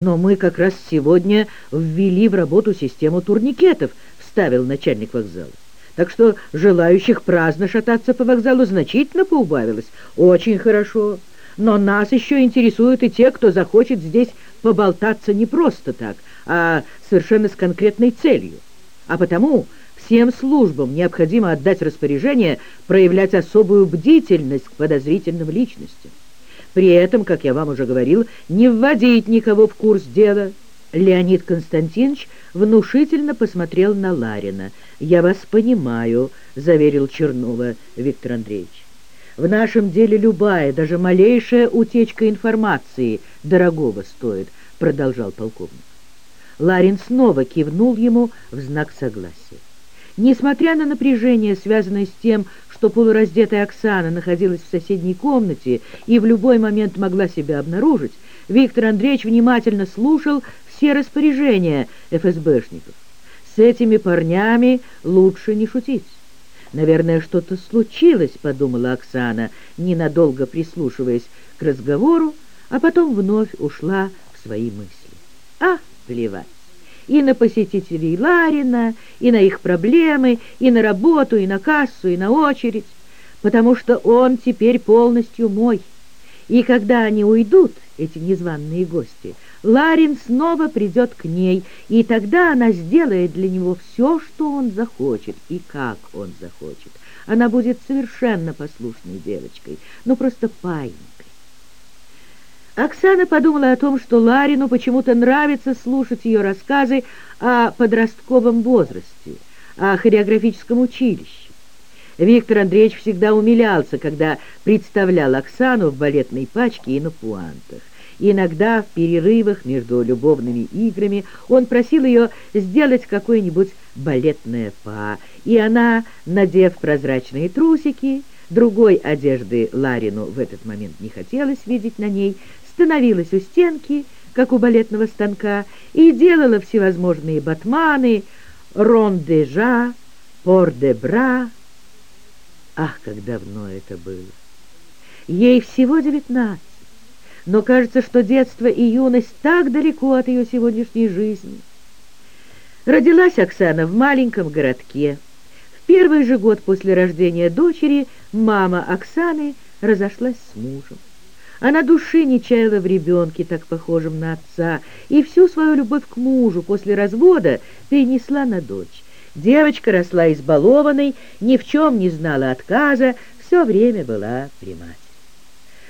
Но мы как раз сегодня ввели в работу систему турникетов, вставил начальник вокзала. Так что желающих праздно шататься по вокзалу значительно поубавилось. Очень хорошо. Но нас еще интересуют и те, кто захочет здесь поболтаться не просто так, а совершенно с конкретной целью. А потому всем службам необходимо отдать распоряжение проявлять особую бдительность к подозрительным личностям. При этом, как я вам уже говорил, не вводить никого в курс дела. Леонид Константинович внушительно посмотрел на Ларина. «Я вас понимаю», — заверил Чернова Виктор Андреевич. «В нашем деле любая, даже малейшая утечка информации дорогого стоит», — продолжал полковник. Ларин снова кивнул ему в знак согласия. Несмотря на напряжение, связанное с тем, что полураздетая Оксана находилась в соседней комнате и в любой момент могла себя обнаружить, Виктор Андреевич внимательно слушал все распоряжения ФСБшников. С этими парнями лучше не шутить. «Наверное, что-то случилось», — подумала Оксана, ненадолго прислушиваясь к разговору, а потом вновь ушла в свои мысли. «А, плевать!» И на посетителей Ларина, и на их проблемы, и на работу, и на кассу, и на очередь, потому что он теперь полностью мой. И когда они уйдут, эти незваные гости, Ларин снова придет к ней, и тогда она сделает для него все, что он захочет, и как он захочет. Она будет совершенно послушной девочкой, ну просто паинькой. Оксана подумала о том, что Ларину почему-то нравится слушать ее рассказы о подростковом возрасте, о хореографическом училище. Виктор Андреевич всегда умилялся, когда представлял Оксану в балетной пачке и на пуантах. Иногда в перерывах между любовными играми он просил ее сделать какое-нибудь балетное па, и она, надев прозрачные трусики, другой одежды Ларину в этот момент не хотелось видеть на ней, становилась у стенки, как у балетного станка, и делала всевозможные батманы, рон-де-жа, пор-де-бра. Ах, как давно это было! Ей всего девятнадцать, но кажется, что детство и юность так далеко от ее сегодняшней жизни. Родилась Оксана в маленьком городке. В первый же год после рождения дочери мама Оксаны разошлась с мужем. Она души не чаяла в ребенке, так похожем на отца, и всю свою любовь к мужу после развода перенесла на дочь. Девочка росла избалованной, ни в чем не знала отказа, все время была при матери.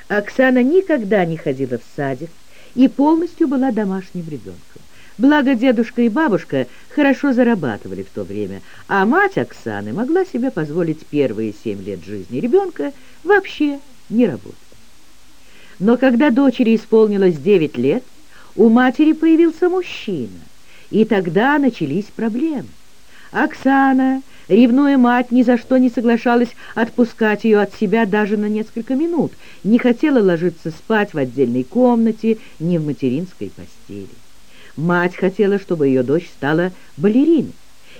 Оксана никогда не ходила в садик и полностью была домашним ребенком. Благо дедушка и бабушка хорошо зарабатывали в то время, а мать Оксаны могла себе позволить первые семь лет жизни ребенка вообще не работать. Но когда дочери исполнилось девять лет, у матери появился мужчина, и тогда начались проблемы. Оксана, ревнуя мать, ни за что не соглашалась отпускать ее от себя даже на несколько минут, не хотела ложиться спать в отдельной комнате, ни в материнской постели. Мать хотела, чтобы ее дочь стала балериной,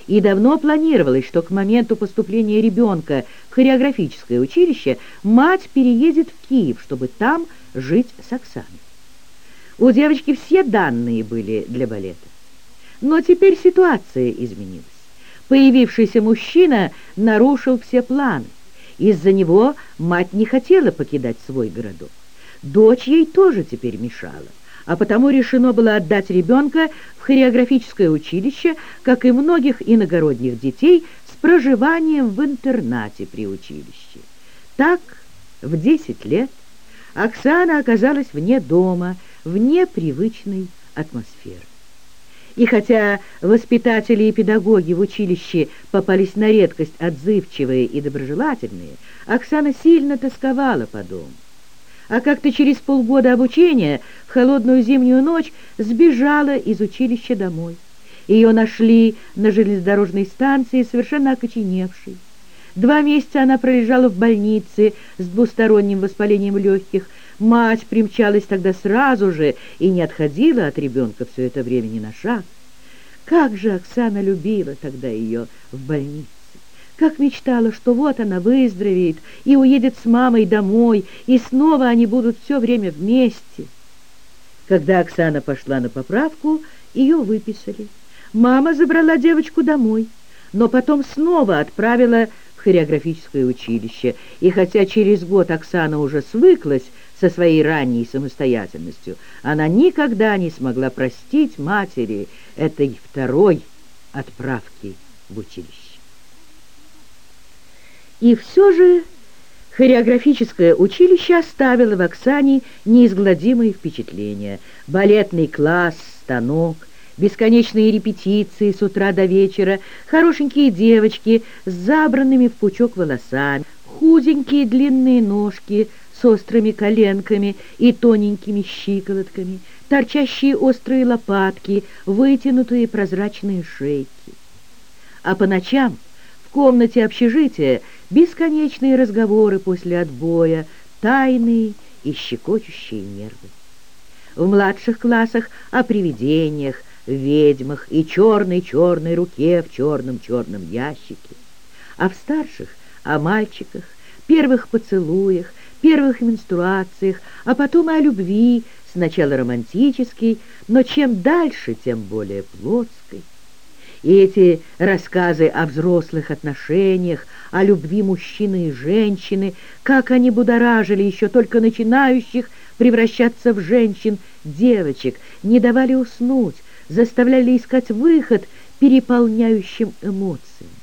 и давно планировалось, что к моменту поступления ребенка в хореографическое училище мать переедет в Киев, чтобы там жить с Оксаной. У девочки все данные были для балета. Но теперь ситуация изменилась. Появившийся мужчина нарушил все планы. Из-за него мать не хотела покидать свой городок. Дочь ей тоже теперь мешала, а потому решено было отдать ребенка в хореографическое училище, как и многих иногородних детей, с проживанием в интернате при училище. Так, в 10 лет Оксана оказалась вне дома, вне привычной атмосферы. И хотя воспитатели и педагоги в училище попались на редкость отзывчивые и доброжелательные, Оксана сильно тосковала по дому. А как-то через полгода обучения в холодную зимнюю ночь сбежала из училища домой. Ее нашли на железнодорожной станции, совершенно окоченевшей. Два месяца она пролежала в больнице с двусторонним воспалением легких. Мать примчалась тогда сразу же и не отходила от ребенка все это время ни на шаг. Как же Оксана любила тогда ее в больнице! Как мечтала, что вот она выздоровеет и уедет с мамой домой, и снова они будут все время вместе. Когда Оксана пошла на поправку, ее выписали. Мама забрала девочку домой, но потом снова отправила хореографическое училище. И хотя через год Оксана уже свыклась со своей ранней самостоятельностью, она никогда не смогла простить матери этой второй отправки в училище. И все же хореографическое училище оставило в Оксане неизгладимые впечатления. Балетный класс, станок, бесконечные репетиции с утра до вечера, хорошенькие девочки с забранными в пучок волосами, худенькие длинные ножки с острыми коленками и тоненькими щиколотками, торчащие острые лопатки, вытянутые прозрачные шейки. А по ночам в комнате общежития бесконечные разговоры после отбоя, тайные и щекочущие нервы. В младших классах о привидениях, ведьмах и черной-черной руке в черном-черном ящике, а в старших о мальчиках, первых поцелуях, первых менструациях, а потом и о любви, сначала романтической, но чем дальше, тем более плотской. И эти рассказы о взрослых отношениях, о любви мужчины и женщины, как они будоражили еще только начинающих превращаться в женщин девочек, не давали уснуть, заставляли искать выход переполняющим эмоциям.